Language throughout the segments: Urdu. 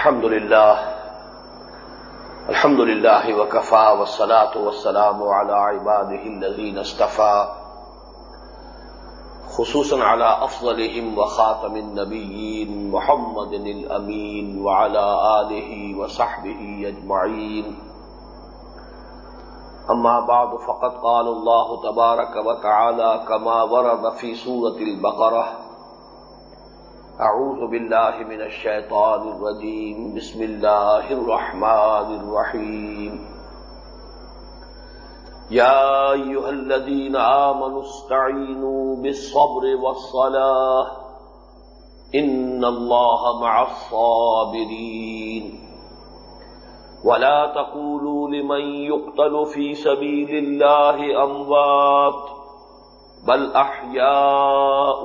الحمد لله الحمد لله وكفى والصلاة والسلام على عباده الذين استفى خصوصا على أفضلهم وخاتم النبيين محمد الأمين وعلى آله وصحبه أجمعين. أما بعد، فقد قال الله تبارك وتعالى كما ورد في سورة البقرة أعوذ بالله من الشيطان الرجيم. بسم الله الرحمن الرحيم. يا أيها الذين آمنوا استعينوا بالصبر والصلاة. إن الله مع الصابرين. ولا تقولوا لمن يقتل في سبيل الله أموات، بل أحياء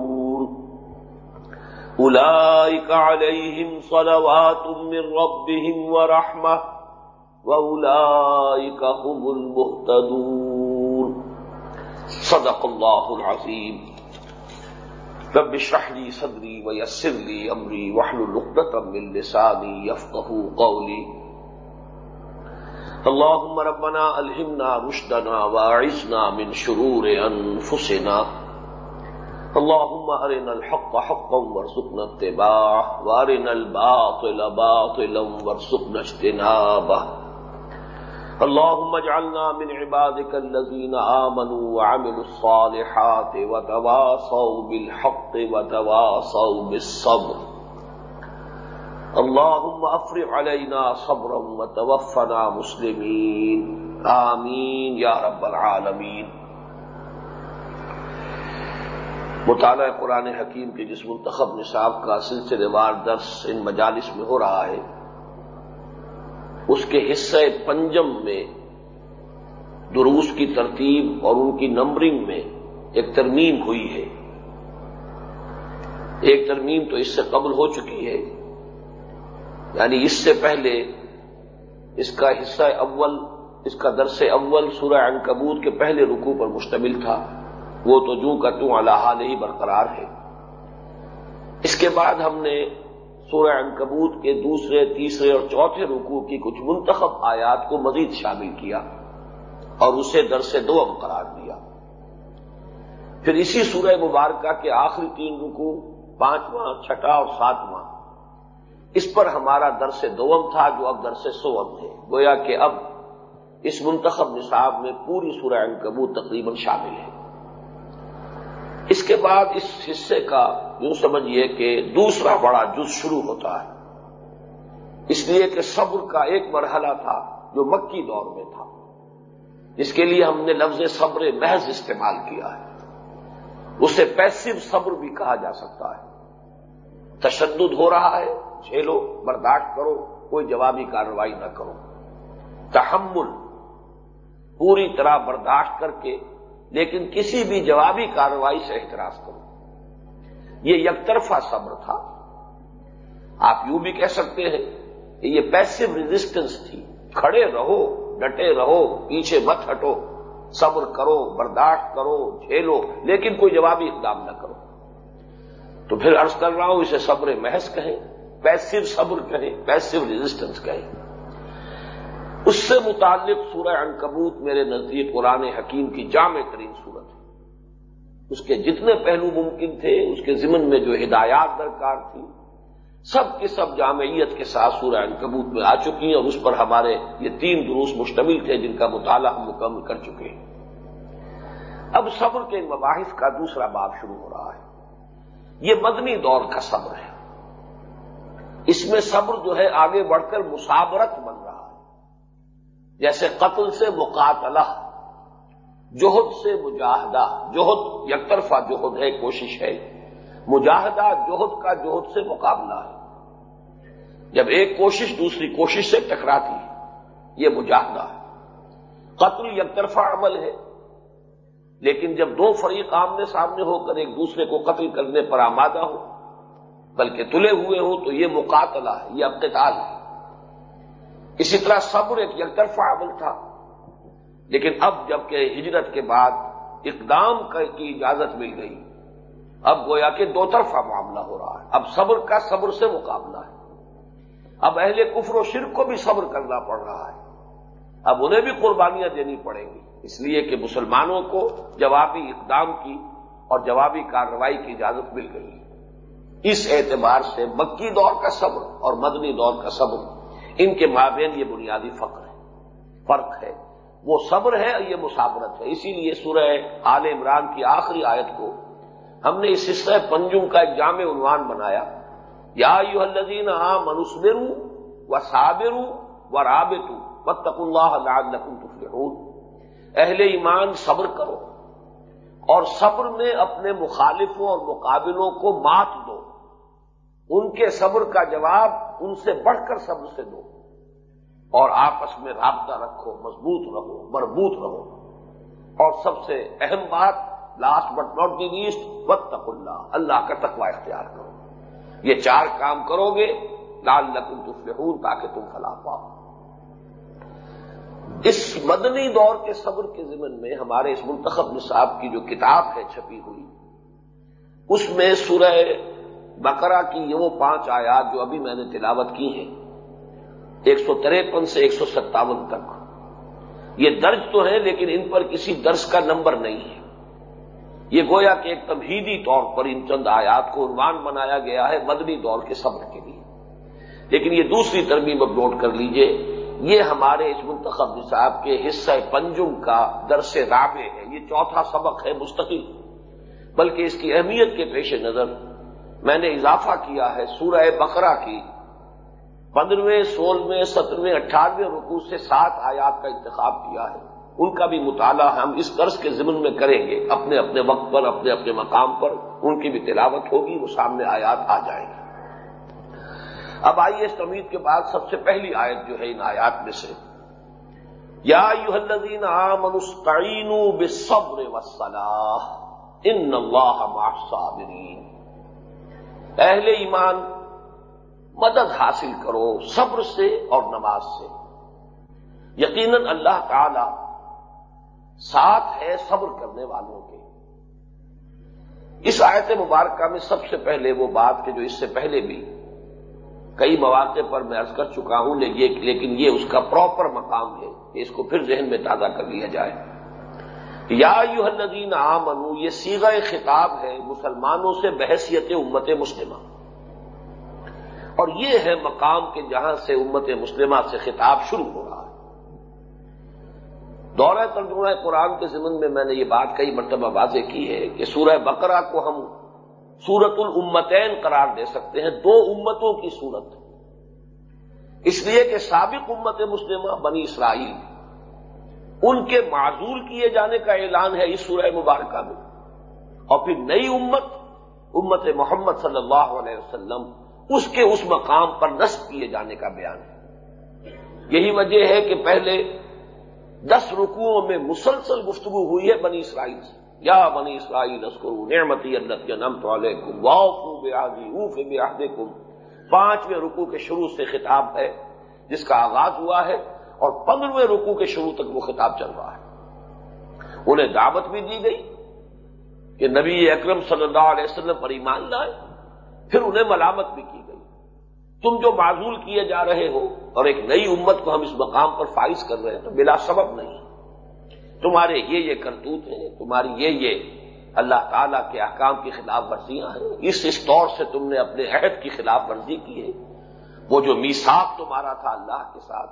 أولئك عليهم صلوات من ربهم ورحمة وأولئك هم المهتدون. صدق الله العظيم. رب اشرح لي صدري ويسر لي أمري واحلل عقدة من لساني يفقهوا قولي. اللهم ربنا ألهمنا رشدنا وأعذنا من شرور أنفسنا. اللهم أرنا الحق حقا وارزقنا اتباعه، وأرنا الباطل باطلا وارزقنا اجتنابه. اللهم اجعلنا من عبادك الذين آمنوا وعملوا الصالحات وتواصوا بالحق وتواصوا بالصبر. اللهم افرغ علينا صبرا وتوفنا مسلمين. آمين يا رب العالمين. مطالعہ قرآن حکیم کے جس منتخب نصاب کا سلسلے وار درس ان مجالس میں ہو رہا ہے، اس کے حصہ پنجم میں دروس کی ترتیب اور ان کی نمبرنگ میں ایک ترمیم ہوئی ہے۔ ایک ترمیم تو اس سے قبل ہو چکی ہے یعنی اس سے پہلے اس کا حصہ اول، اس کا درس اول سورہ عنکبوت کے پہلے رکوع پر مشتمل تھا۔ وہ تو جو کا تو اللہ ہی برقرار ہے۔ اس کے بعد ہم نے سورہ عنکبوت کے دوسرے، تیسرے اور چوتھے رکوع کی کچھ منتخب آیات کو مزید شامل کیا اور اسے درس دو قرار دیا۔ پھر اسی سورہ مبارکہ کے آخری تین رکوع، پانچواں، چھٹا اور ساتواں، اس پر ہمارا درس دوم تھا جو اب درس سوم ہے۔ گویا کہ اب اس منتخب نصاب میں پوری سورہ عنکبوت تقریباً شامل ہے۔ اس کے بعد اس حصے کا یوں سمجھیے کہ دوسرا بڑا جز شروع ہوتا ہے۔ اس لیے کہ صبر کا ایک مرحلہ تھا جو مکی دور میں تھا۔ جس کے لیے ہم نے لفظ صبر محض استعمال کیا ہے۔ اسے پیسو صبر بھی کہا جا سکتا ہے۔ تشدد ہو رہا ہے، جھیلو، برداشت کرو، کوئی جوابی کارروائی نہ کرو۔ تحمل، پوری طرح برداشت کر کے لیکن کسی بھی جوابی کارروائی سے احتراز کرو۔ یہ یک طرفہ صبر تھا۔ آپ یوں بھی کہہ سکتے ہیں کہ یہ پیسو ریزسٹنس تھی۔ کھڑے رہو، ڈٹے رہو، پیچھے مت ہٹو۔ صبر کرو، برداشت کرو، جھیلو، لیکن کوئی جوابی اقدام نہ کرو۔ تو پھر عرض کر رہا ہوں، اسے صبر محض کہیں پیسو صبر کہیں پیسو ریزسٹنس کہیں۔ اس سے متعلق سورہ عنکبوت میرے نزدیک قرآن حکیم کی جامع ترین صورت ہے۔ اس کے جتنے پہلو ممکن تھے، اس کے ضمن میں جو ہدایات درکار تھی سب کی سب جامعیت کے ساتھ سورہ عنکبوت میں آ چکی ہیں اور اس پر ہمارے یہ تین دروس مشتمل تھے جن کا مطالعہ ہم مکمل کر چکے ہیں۔ اب صبر کے مباحث کا دوسرا باب شروع ہو رہا ہے۔ یہ مدنی دور کا صبر ہے۔ اس میں صبر جو ہے آگے بڑھ کر مسابرت بن رہا ہے۔ جیسے قتل سے مقاتلہ جوہد سے مجاہدہ جوہد یک طرفہ جوہد ہے، کوشش ہے۔ مجاہدہ جوہد کا جوہد سے مقابلہ ہے۔ جب ایک کوشش دوسری کوشش سے ٹکراتی ہے، یہ مجاہدہ ہے۔ قتل یک طرفہ عمل ہے، لیکن جب دو فریق آمنے سامنے ہو کر ایک دوسرے کو قتل کرنے پر آمادہ ہو، بلکہ تلے ہوئے ہوں تو یہ مقاتلہ ہے، یہ ابتدال ہے۔ اسی طرح صبر ایک یک طرفہ عمل تھا۔ لیکن اب جبکہ ہجرت کے بعد اقدام کی اجازت مل گئی، اب گویا کہ دو طرفہ معاملہ ہو رہا ہے۔ اب صبر کا صبر سے مقابلہ ہے۔ اب اہل کفر و شرک کو بھی صبر کرنا پڑ رہا ہے۔ اب انہیں بھی قربانیاں دینی پڑیں گی۔ اس لیے کہ مسلمانوں کو جوابی اقدام کی اور جوابی کارروائی کی اجازت مل گئی۔ اس اعتبار سے مکی دور کا صبر اور مدنی دور کا صبر ان کے مابین یہ بنیادی فخر ہے، فرق ہے۔ وہ صبر ہے اور یہ مسافرت ہے۔ اسی لیے سورہ آل عمران کی آخری آیت کو ہم نے اس حصہ پنجم کا ایک جامع عنوان بنایا۔ یا یو الزین آ منسبرو و صابرو و رابطو اللہ تفلحون۔ اہل ایمان صبر کرو اور صبر میں اپنے مخالفوں اور مقابلوں کو مات دو۔ ان کے صبر کا جواب ان سے بڑھ کر صبر سے دو۔ اور آپس میں رابطہ رکھو، مضبوط رہو، مربوط رہو۔ اور سب سے اہم بات last but not the least وقت اللہ اللہ کا تقوی اختیار کرو۔ یہ چار کام کرو گے لال لکم تفلحون، تاکہ تم فلا پاؤ۔ اس مدنی دور کے صبر کے ضمن میں ہمارے اس منتخب نصاب کی جو کتاب ہے چھپی ہوئی، اس میں سورہ بقرہ کی یہ وہ پانچ آیات جو ابھی میں نے تلاوت کی ہیں۔ ایک سو تریپن سے ایک سو ستاون تک۔ یہ درج تو ہے لیکن ان پر کسی درس کا نمبر نہیں ہے۔ یہ گویا کہ ایک تمہیدی طور پر ان چند آیات کو عنوان بنایا گیا ہے مدنی دور کے صبر کے لیے۔ لیکن یہ دوسری ترمیم اب نوٹ کر لیجیے، یہ ہمارے اس منتخب نصاب کے حصہ پنجم کا درس رابع ہے۔ یہ چوتھا سبق ہے، مستقل۔ بلکہ اس کی اہمیت کے پیش نظر میں نے اضافہ کیا ہے سورہ بقرہ کی۔ پندرہویں، سولہویں، سترویں، اٹھارہویں رکوع سے سات آیات کا انتخاب کیا ہے۔ ان کا بھی مطالعہ ہم اس قرض کے ضمن میں کریں گے۔ اپنے اپنے وقت پر، اپنے اپنے مقام پر ان کی بھی تلاوت ہوگی، وہ سامنے آیات آ جائیں گے اب آئیے اس امید کے بعد سب سے پہلی آیت جو ہے ان آیات میں سے۔ یا یوحدین منستعین بصبر وسلاح ان اللہ صابرین اہل ایمان مدد حاصل کرو صبر سے اور نماز سے۔ یقیناً اللہ تعالی ساتھ ہے صبر کرنے والوں کے۔ اس آیت مبارکہ میں سب سے پہلے وہ بات کہ جو اس سے پہلے بھی کئی مواقع پر میں ارض کر چکا ہوں، لیکن یہ اس کا پراپر مقام ہے کہ اس کو پھر ذہن میں تازہ کر لیا جائے۔ یا یو الدین عام انو یہ سیگا خطاب ہے مسلمانوں سے بحثیت امت مسلمہ۔ اور یہ ہے مقام کے جہاں سے امت مسلمہ سے خطاب شروع ہو رہا ہے۔ دورہ ترجمہ قرآن کے ضمن میں میں نے یہ بات کئی مرتبہ واضح کی ہے کہ سورہ بقرہ کو ہم سورت الامتین قرار دے سکتے ہیں، دو امتوں کی صورت۔ اس لیے کہ سابق امت مسلمہ بنی اسرائیل، ان کے معذور کیے جانے کا اعلان ہے اس سورہ مبارکہ میں۔ اور پھر نئی امت امت محمد صلی اللہ علیہ وسلم اس کے اس مقام پر نصب کیے جانے کا بیان ہے۔ یہی وجہ ہے کہ پہلے دس رکوعوں میں مسلسل گفتگو ہوئی ہے بنی اسرائیل سے۔ یا بنی اسرائیل اسکرو نعمتی اللہ کے نم تو واؤ اوف کم پانچویں رکوع کے شروع سے خطاب ہے، جس کا آغاز ہوا ہے، اور پندرہویں رکوع کے شروع تک وہ خطاب چل رہا ہے۔ انہیں دعوت بھی دی گئی کہ نبی اکرم صلی اللہ علیہ وسلم پر ایمان لائے۔ پھر انہیں ملامت بھی کی گئی۔ تم جو معذول کیے جا رہے ہو اور ایک نئی امت کو ہم اس مقام پر فائز کر رہے ہیں تو بلا سبب نہیں۔ تمہارے یہ یہ کرتوت ہیں، تمہاری یہ یہ اللہ تعالی کے احکام کی خلاف ورزیاں ہیں۔ اس اس طور سے تم نے اپنے عہد کی خلاف ورزی کی ہے۔ وہ جو میساک تمہارا تھا اللہ کے ساتھ،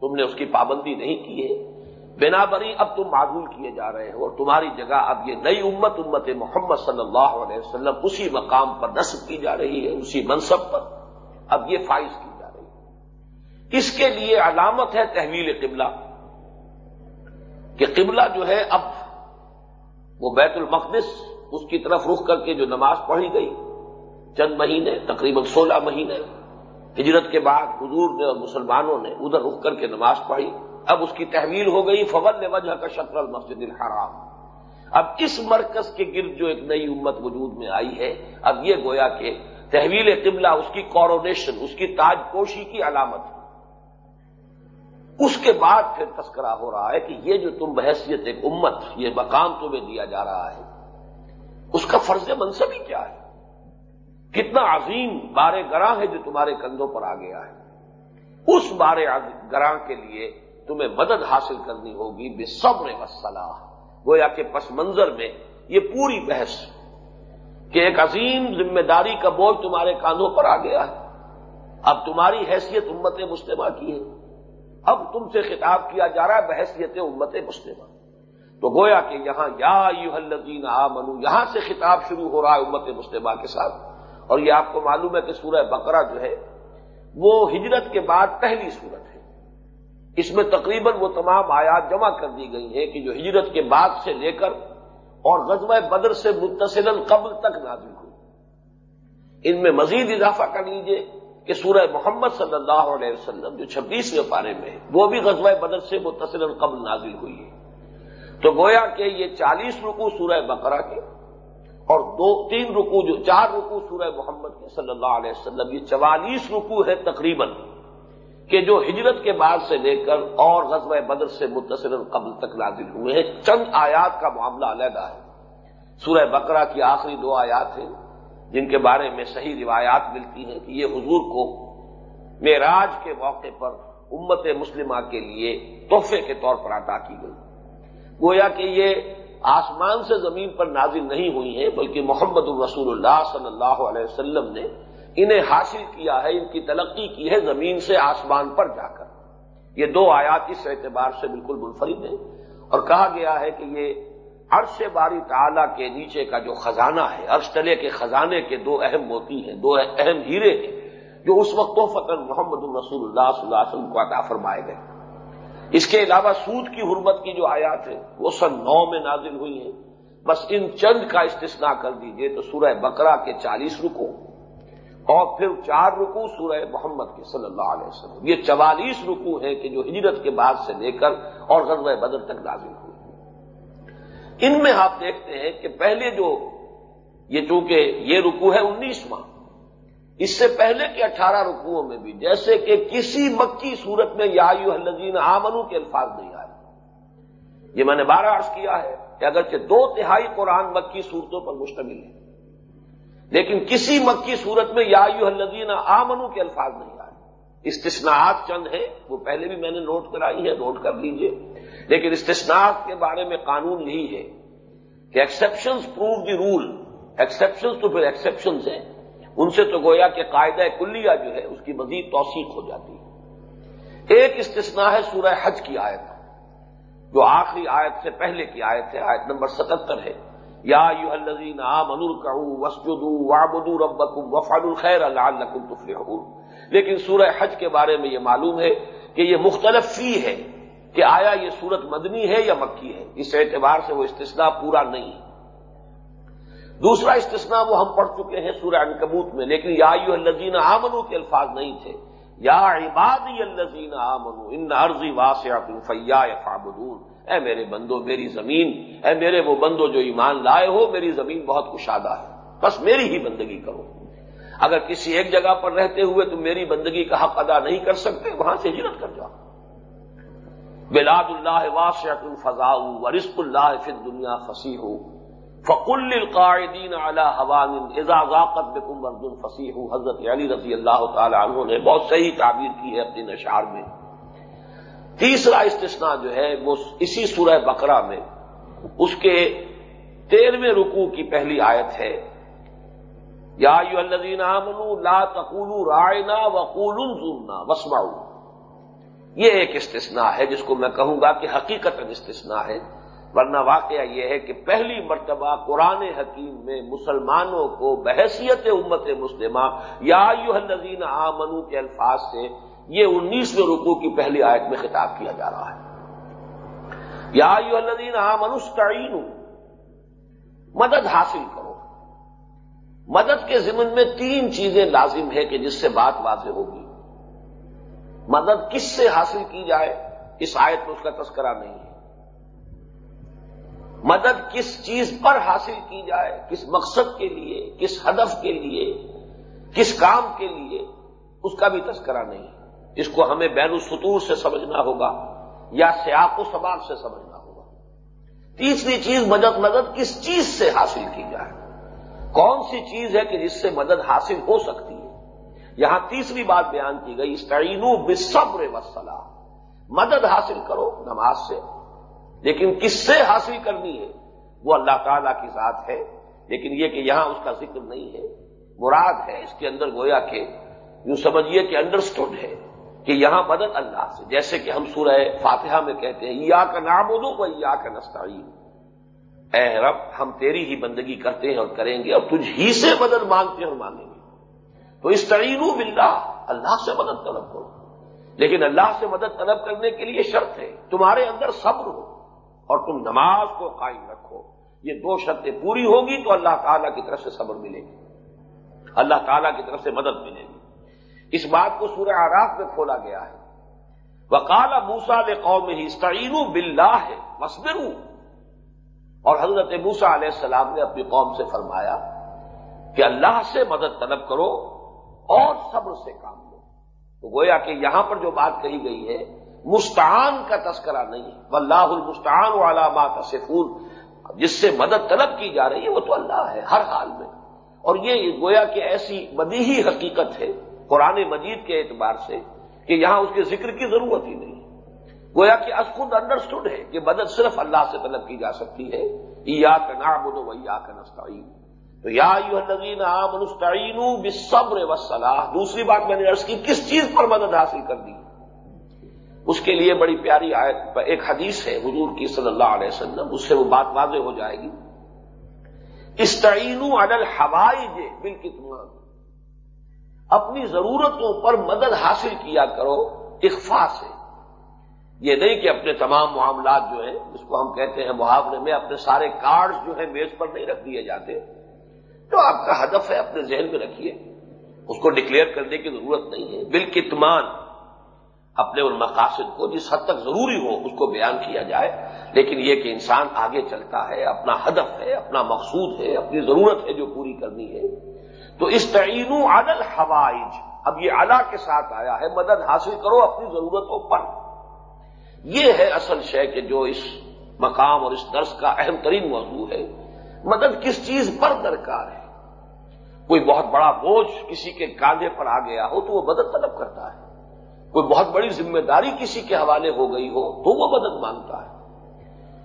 تم نے اس کی پابندی نہیں کی ہے۔ بنا بری اب تم معذول کیے جا رہے ہو اور تمہاری جگہ اب یہ نئی امت امت محمد صلی اللہ علیہ وسلم اسی مقام پر نصب کی جا رہی ہے، اسی منصب پر اب یہ فائز کی جا رہی ہے۔ اس کے لیے علامت ہے تحویل قبلہ، کہ قبلہ جو ہے اب وہ بیت المقدس، اس کی طرف رخ کر کے جو نماز پڑھی گئی، چند مہینے، تقریباً سولہ مہینے، ہجرت کے بعد حضور نے اور مسلمانوں نے ادھر رک کر کے نماز پڑھی۔ اب اس کی تحویل ہو گئی فول وجہ کا شطر المسجد الحرام۔ اب اس مرکز کے گرد جو ایک نئی امت وجود میں آئی ہے، اب یہ گویا کہ تحویل قبلہ، اس کی کورونیشن اس کی تاج پوشی کی علامت ہے۔ اس کے بعد پھر تذکرہ ہو رہا ہے کہ یہ جو تم بحثیت ایک امت، یہ مقام تمہیں دیا جا رہا ہے، اس کا فرض منصبی کیا ہے؟ کتنا عظیم بارے گراں ہے جو تمہارے کندھوں پر آ گیا ہے۔ اس بارے گراں کے لیے تمہیں مدد حاصل کرنی ہوگی بے صبر وصلاح گویا کہ پس منظر میں یہ پوری بحث کہ ایک عظیم ذمہ داری کا بوجھ تمہارے کاندھوں پر آ گیا ہے۔ اب تمہاری حیثیت امت مسلمہ کی ہے۔ اب تم سے خطاب کیا جا رہا ہے بحثیت امت مسلمہ۔ تو گویا کہ یہاں یا یو الدین آ منو یہاں سے خطاب شروع ہو رہا ہے امت مسلمہ کے ساتھ۔ اور یہ آپ کو معلوم ہے کہ سورہ بقرہ جو ہے وہ ہجرت کے بعد پہلی صورت ہے۔ اس میں تقریباً وہ تمام آیات جمع کر دی گئی ہیں کہ جو ہجرت کے بعد سے لے کر اور غزوہ بدر سے متصل قبل تک نازل ہوئی۔ ان میں مزید اضافہ کر لیجیے کہ سورہ محمد صلی اللہ علیہ وسلم جو چھبیسویں پارے میں ہے، وہ بھی غزوہ بدر سے متصل قبل نازل ہوئی ہے۔ تو گویا کہ یہ چالیس رکو سورہ بقرہ کے اور دو، تین رکو جو، چار رکو سورہ محمد کے صلی اللہ علیہ وسلم، یہ چوالیس رکو ہے تقریباً۔ کہ جو ہجرت کے بعد سے لے کر اور غزوہ بدر سے متصل قبل تک نازل ہوئے ہیں، چند آیات کا معاملہ علیحدہ ہے۔ سورہ بقرہ کی آخری دو آیات ہیں، جن کے بارے میں صحیح روایات ملتی ہیں کہ یہ حضور کو معراج کے موقع پر امت مسلمہ کے لیے تحفے کے طور پر عطا کی گئی۔ گویا کہ یہ آسمان سے زمین پر نازل نہیں ہوئی ہیں، بلکہ محمد الرسول اللہ صلی اللہ علیہ وسلم نے انہیں حاصل کیا ہے، ان کی تلقی کی ہے زمین سے آسمان پر جا کر۔ یہ دو آیات اس اعتبار سے بالکل منفرد ہیں۔ اور کہا گیا ہے کہ یہ عرش باری تعالی کے نیچے کا جو خزانہ ہے، عرش تلے کے خزانے کے دو اہم موتی ہیں، دو اہم ہیرے ہیں، جو اس وقت تو فتح محمد الرسول اللہ صلی اللہ علیہ وسلم کو عطا فرمائے گئے۔ اس کے علاوہ سود کی حرمت کی جو آیات ہے وہ سن نو میں نازل ہوئی ہیں۔ بس ان چند کا استثناء کر دیجیے تو سورہ بقرہ کے چالیس رکو اور پھر چار رکو سورہ محمد کے صلی اللہ علیہ وسلم۔ یہ چوالیس رکو ہیں کہ جو ہجرت کے بعد سے لے کر اور غزوہ بدر تک نازل ہوئی ان میں آپ دیکھتے ہیں کہ پہلے جو یہ چونکہ یہ رکو ہے انیسواں، اس سے پہلے کے اٹھارہ رکوؤں میں بھی جیسے کہ کسی مکی صورت میں یا الزین آمنو کے الفاظ نہیں آئے۔ یہ میں نے بارہ عرض کیا ہے کہ اگرچہ دو تہائی قرآن مکی صورتوں پر مشتمل ہے لیکن کسی مکی صورت میں یا الدین آمنو کے الفاظ نہیں آئے۔ استثناءات چند ہیں، وہ پہلے بھی میں نے نوٹ کرائی ہے نوٹ کر لیجیے۔ لیکن استثناءات کے بارے میں قانون یہی ہے کہ exceptions prove the rule exceptions تو پھر ایکسپشنز ہیں۔ ان سے تو گویا کہ قاعدہ کلیہ جو ہے، اس کی مزید توثیق ہو جاتی ہے۔ ایک استثناء ہے سورہ حج کی آیت۔ جو آخری آیت سے پہلے کی آیت ہے، آیت نمبر ستہتر ہے۔ یا یو الزین آ منور کہوں وسجدو ربکم وفعل الخیر لعلکم تفلحون۔ لیکن سورہ حج کے بارے میں یہ معلوم ہے کہ یہ مختلف فی ہے کہ آیا یہ سورت مدنی ہے یا مکی ہے۔ اس اعتبار سے وہ استثناء پورا نہیں ہے۔ دوسرا استثناء وہ ہم پڑھ چکے ہیں سورہ انکبوت میں، لیکن یا یو الزین آمنو کے الفاظ نہیں تھے۔ یا عبادی الزین آمنو ان عرضی واسعت فیا فابدون اے میرے بندو، میری زمین، اے میرے وہ بندو جو ایمان لائے ہو، میری زمین بہت کشادہ ہے۔ بس میری ہی بندگی کرو۔ اگر کسی ایک جگہ پر رہتے ہوئے تم میری بندگی کا حق ادا نہیں کر سکتے، وہاں سے ہجرت کر جاؤ۔ بلاد اللہ واسعت الفضا و اللہ فی دنیا فصیح ہو فقل القاعدین اعلی حوان اعزازاقت بکم مرد الفصیح حضرت علی رضی اللہ تعالی عنہ نے بہت صحیح تعبیر کی ہے اپنے نشار میں۔ تیسرا استثناء جو ہے وہ اسی سورہ بقرہ میں، اس کے تیرہویں رکوع کی پہلی آیت ہے۔ یا یو الدین لا تقول رائنا وقول ظلمنا وسما یہ ایک استثناء ہے جس کو میں کہوں گا کہ حقیقت استثناء ہے، ورنہ واقعہ یہ ہے کہ پہلی مرتبہ قرآن حکیم میں مسلمانوں کو بحثیت امت مسلمہ یا یو الزین آمنو کے الفاظ سے یہ انیسویں رکو کی پہلی آیت میں خطاب کیا جا رہا ہے۔ یا یو الدین آ مدد حاصل کرو۔ مدد کے ضمن میں تین چیزیں لازم ہے کہ جس سے بات واضح ہوگی۔ مدد کس سے حاصل کی جائے؟ اس آیت میں اس کا تذکرہ نہیں ہے۔ مدد کس چیز پر حاصل کی جائے؟ کس مقصد کے لیے؟ کس ہدف کے لیے؟ کس کام کے لیے؟ اس کا بھی تذکرہ نہیں۔ ہے اس کو ہمیں بین السطور سے سمجھنا ہوگا یا سیاق و سباق سے سمجھنا ہوگا۔ تیسری چیز مدد مدد کس چیز سے حاصل کی جائے؟ کون سی چیز ہے کہ جس سے مدد حاصل ہو سکتی ہے؟ یہاں تیسری بات بیان کی گئی استعینو بصبر وسلام مدد حاصل کرو نماز سے۔ لیکن کس سے حاصل کرنی ہے؟ وہ اللہ تعالی کی ذات ہے۔ لیکن یہ کہ یہاں اس کا ذکر نہیں ہے۔ مراد ہے اس کے اندر گویا کہ یوں سمجھیے کہ انڈرسٹوڈ ہے۔ کہ یہاں مدد اللہ سے، جیسے کہ ہم سورہ فاتحہ میں کہتے ہیں یا کا نام و یا کا نستعین. اے رب، ہم تیری ہی بندگی کرتے ہیں اور کریں گے اور تجھ ہی سے مدد مانگتے ہیں اور مانگیں گے۔ تو اس تعین باللہ، اللہ سے مدد طلب کرو۔ لیکن اللہ سے مدد طلب کرنے کے لیے شرط ہے، تمہارے اندر صبر ہو اور تم نماز کو قائم رکھو۔ یہ دو شرطیں پوری ہوگی تو اللہ تعالیٰ کی طرف سے صبر ملے گی۔ اللہ تعالیٰ کی طرف سے مدد ملے گی۔ اس بات کو سورہ آراف میں کھولا گیا ہے۔ وکال موسا نے قوم ہی استعین باللہ ہے مسبرو اور حضرت موسا علیہ السلام نے اپنی قوم سے فرمایا کہ اللہ سے مدد طلب کرو اور صبر سے کام لو۔ تو گویا کہ یہاں پر جو بات کہی گئی ہے، مستعان کا تذکرہ نہیں ہے۔ اللہ المستعان والا بات سفور جس سے مدد طلب کی جا رہی ہے، وہ تو اللہ ہے، ہر حال میں۔ اور یہ گویا کہ ایسی بدیہی حقیقت ہے قرآن مجید کے اعتبار سے کہ یہاں اس کے ذکر کی ضرورت ہی نہیں گویا کہ از خود انڈرسٹوڈ ہے کہ مدد صرف اللہ سے طلب کی جا سکتی ہے۔ یا کا نام و یا کا نستعین۔ تو یا یو عام نستعین بصبر و دوسری بات میں نے عرض کی، کس چیز پر مدد حاصل کر دی؟ اس کے لیے بڑی پیاری آیت ایک حدیث ہے، حضور کی صلی اللہ علیہ وسلم، اس سے وہ بات واضح ہو جائے گی۔ استعین عدل ہوائی جے اپنی ضرورتوں پر مدد حاصل کیا کرو اخفا سے۔ یہ نہیں کہ اپنے تمام معاملات جو ہیں، جس کو ہم کہتے ہیں محاورے میں اپنے سارے کارڈ جو ہیں میز پر نہیں رکھ دیے جاتے۔ تو آپ کا ہدف ہے اپنے ذہن میں رکھیے۔ اس کو ڈکلیئر کرنے کی ضرورت نہیں ہے۔ بالکتمان اپنے ان مقاصد کو جس حد تک ضروری ہو، اس کو بیان کیا جائے۔ لیکن یہ کہ انسان آگے چلتا ہے، اپنا ہدف ہے، اپنا مقصود ہے، اپنی ضرورت ہے جو پوری کرنی ہے۔ تو اس تعین عدل ہوائج اب یہ اعلی کے ساتھ آیا ہے، مدد حاصل کرو اپنی ضرورتوں پر۔ یہ ہے اصل شے کہ جو اس مقام اور اس درس کا اہم ترین موضوع ہے۔ مدد کس چیز پر درکار ہے؟ کوئی بہت بڑا بوجھ کسی کے کاندھے پر آ گیا ہو تو وہ مدد طلب کرتا ہے۔ کوئی بہت بڑی ذمہ داری کسی کے حوالے ہو گئی ہو تو وہ مدد مانگتا ہے۔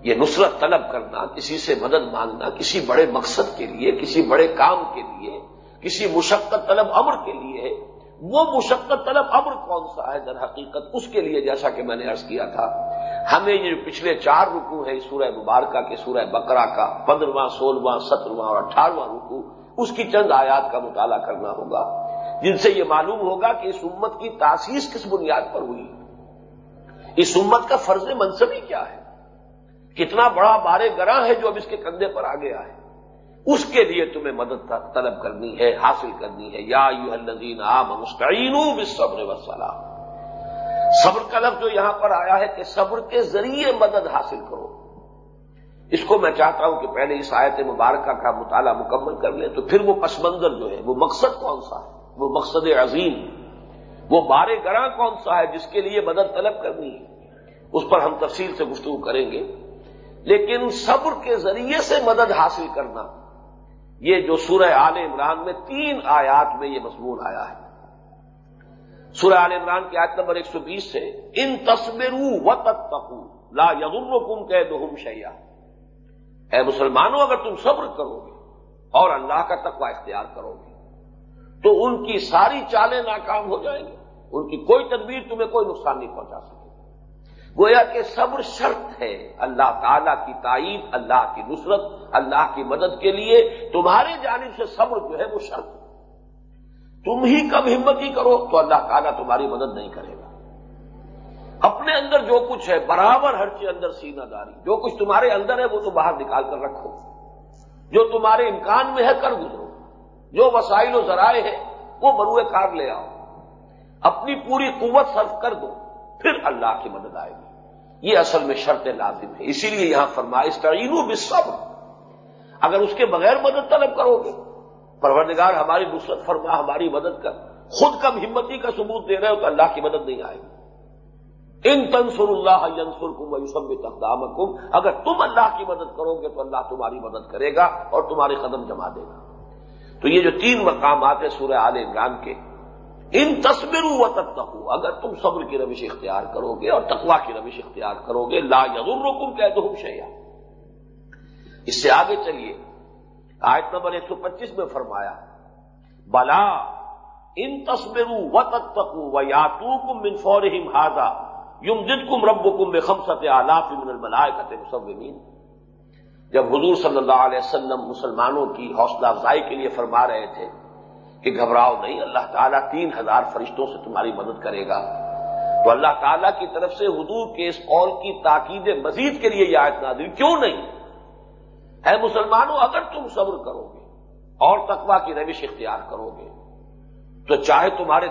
یہ نصرت طلب کرنا، کسی سے مدد مانگنا کسی بڑے مقصد کے لیے، کسی بڑے کام کے لیے کسی مشقت طلب امر کے لیے، وہ مشقت طلب امر کون سا ہے در حقیقت؟ اس کے لیے جیسا کہ میں نے ارض کیا تھا۔ ہمیں یہ جو پچھلے چار رکو ہے سورہ مبارکہ کے، سورہ بکرا کا، پندرواں، سولہواں، سترواں اور اٹھارہواں رکو اس کی چند آیات کا مطالعہ کرنا ہوگا۔ جن سے یہ معلوم ہوگا کہ اس امت کی تاسیس کس بنیاد پر ہوئی۔ اس امت کا فرض منصبی کیا ہے؟ کتنا بڑا بارے گراں ہے جو اب اس کے کندھے پر آ گیا ہے اس کے لیے تمہیں مدد طلب کرنی ہے، حاصل کرنی ہے۔ یا یو الزین عام مستعین صبر و صبر کا لفظ جو یہاں پر آیا ہے کہ صبر کے ذریعے مدد حاصل کرو۔ اس کو میں چاہتا ہوں کہ پہلے اس آیت مبارکہ کا مطالعہ مکمل کر لیں تو پھر وہ پس منظر جو ہے، وہ مقصد کون سا ہے؟ وہ مقصد عظیم۔ وہ بارے گراں کون سا ہے جس کے لیے مدد طلب کرنی ہے؟ اس پر ہم تفصیل سے گفتگو کریں گے۔ لیکن صبر کے ذریعے سے مدد حاصل کرنا۔ یہ جو سورہ آل عمران میں تین آیات میں یہ مضمون آیا ہے۔ سورہ آل عمران کی آیت نمبر ایک سو بیس سے، ان تصویروں و تتقو لا یغر کم کہ دہم شیا اے مسلمانوں، اگر تم صبر کرو گے اور اللہ کا تقوی اختیار کرو گے، تو ان کی ساری چالیں ناکام ہو جائیں گی۔ ان کی کوئی تدبیر تمہیں کوئی نقصان نہیں پہنچا سکے۔ گویا کہ صبر شرط ہے۔ اللہ تعالی کی تائید اللہ کی نصرت، اللہ کی مدد کے لیے تمہاری جانب سے صبر جو ہے وہ شرط ہے۔ تم ہی کب ہمت ہی کرو تو اللہ تعالیٰ تمہاری مدد نہیں کرے گا۔ اپنے اندر جو کچھ ہے، برابر ہر چیز اندر سینہ داری۔ جو کچھ تمہارے اندر ہے وہ تو باہر نکال کر رکھو۔ جو تمہارے امکان میں ہے کر گزرو۔ جو وسائل و ذرائع ہے وہ بروئے کار لے آؤ۔ اپنی پوری قوت صرف کر دو، پھر اللہ کی مدد آئے گی۔ یہ اصل میں شرط لازم ہے۔ اسی لیے یہاں فرمائے تعین بصبر اگر اس کے بغیر مدد طلب کرو گے۔ پروردگار ہماری نصرت فرما، ہماری مدد کر۔ خود کم ہمتی کا ثبوت دے رہے ہو تو اللہ کی مدد نہیں آئے گی۔ ان تنسر اللہ ینسر کم یوسم تقدام اگر تم اللہ کی مدد کرو گے تو اللہ تمہاری مدد کرے گا اور تمہارے قدم جما دے گا۔ تو یہ جو تین مقامات ہیں سورہ آل عمران کے ان تصویروں و تب اگر تم صبر کی روش اختیار کرو گے اور تقوا کی روش اختیار کرو گے، لا یزر رکم کہہ دو شیا اس سے آگے چلیے۔ آیت نمبر ایک سو پچیس میں فرمایا، بلا ان تصویروں و تتقو و یاتو کم من فورہم ہاضا یم جد کم رب کم بے خمسط آلاف من الملائے مصومین۔ جب حضور صلی اللہ علیہ وسلم مسلمانوں کی حوصلہ افزائی کے لیے فرما رہے تھے کہ گھبراؤ نہیں، اللہ تعالیٰ تین ہزار فرشتوں سے تمہاری مدد کرے گا۔ تو اللہ تعالیٰ کی طرف سے حضور کے اس قول کی تاکید مزید کے لیے یہ آیت نازل کیوں نہیں؟ اے مسلمانوں، اگر تم صبر کرو گے، اور تقوا کی روش اختیار کرو گے، تو چاہے تمہارے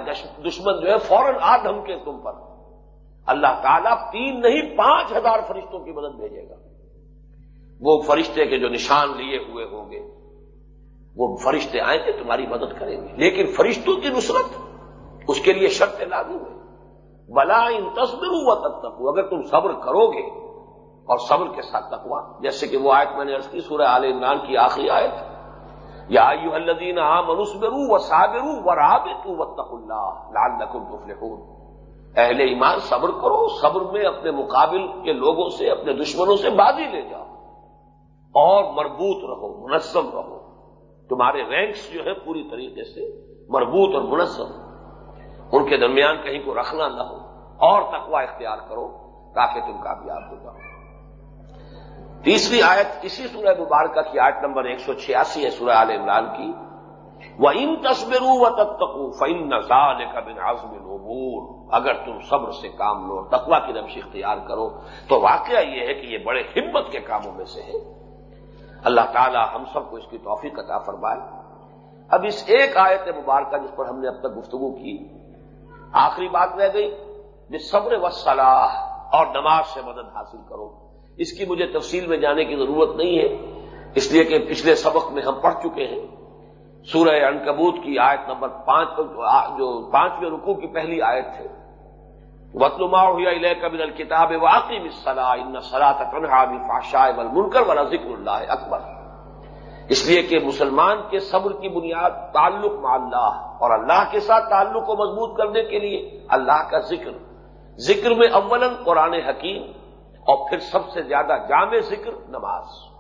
دشمن جو ہے فوراً آ دھمکے تم پر۔ اللہ تعالیٰ تین نہیں، پانچ ہزار فرشتوں کی مدد بھیجے گا۔ وہ فرشتے کے جو نشان لیے ہوئے ہوں گے وہ فرشتے آئیں گے، تمہاری مدد کریں گے۔ لیکن فرشتوں کی نصرت اس کے لیے شرط لاگو ہے۔ بلا ان تصبر ہوا تب تک اگر تم صبر کرو گے اور صبر کے ساتھ تکوا جیسے کہ وہ آیت میں نے عرض کی، سورہ عال عمران کی آخری آیت۔ یا الدین عام انسبرو و صابرو و رابط و تق اللہ لال نقل اہل ایمان، صبر کرو، صبر میں اپنے مقابل کے لوگوں سے، اپنے دشمنوں سے بازی لے جاؤ۔ اور مربوط رہو، منظم رہو۔ تمہارے رینکس جو ہے پوری طریقے سے مربوط اور منظم ان کے درمیان کہیں کو رکھنا نہ ہو۔ اور تقوا اختیار کرو تاکہ تم کامیاب ہو جاؤ۔ تیسری آیت اسی سورہ مبارکہ کی آیت نمبر ایک سو چھیاسی ہے، سورہ عال عمران کی۔ وہ ان تصویروں و تب تکو فن نژال کا بن عزم اگر تم صبر سے کام لو تقوا کی نمش اختیار کرو، تو واقعہ یہ ہے کہ یہ بڑے ہمت کے کاموں میں سے ہے اللہ تعالی ہم سب کو اس کی توفیق عطا فرمائے۔ اب اس ایک آیت مبارکہ جس پر ہم نے اب تک گفتگو کی، آخری بات رہ گئی جس صبر و صلاح اور نماز سے مدد حاصل کرو۔ اس کی مجھے تفصیل میں جانے کی ضرورت نہیں ہے، اس لیے کہ پچھلے سبق میں ہم پڑھ چکے ہیں۔ سورہ انکبوت کی آیت نمبر پانچ، جو پانچویں رکو کی پہلی آیت ہے۔ وطلما ہوئی کبل الکتاب واقعی ان سلا تنہا فاشا منکر والا ذکر اللہ اکبر اس لیے کہ مسلمان کے صبر کی بنیاد تعلق مع اللہ اور اللہ کے ساتھ تعلق کو مضبوط کرنے کے لیے اللہ کا ذکر۔ ذکر میں اول قرآن حکیم اور پھر سب سے زیادہ جامع ذکر نماز۔